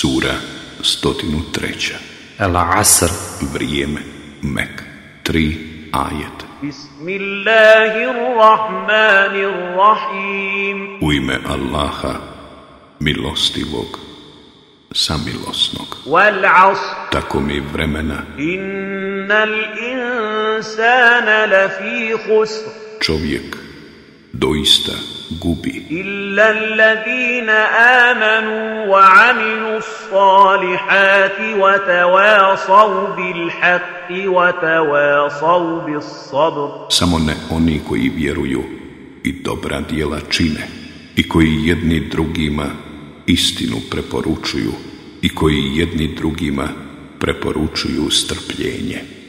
Sura 103. Al-Asr. Vrijeme. Mek. 3. Ajet. Bismillahirrahmanirrahim. U ime Allaha, milostivog, samilosnog. Wal-Asr. Tako mi vremena. Innal insana lafi husr. Čovjek doista gubi. Illa allazina amanu wa amilu salihati wa tavasav bil haqqi wa tavasav bil sabr. Samo ne oni koji vjeruju i dobra dijela čine i koji jedni drugima istinu preporučuju i koji jedni drugima preporučuju strpljenje.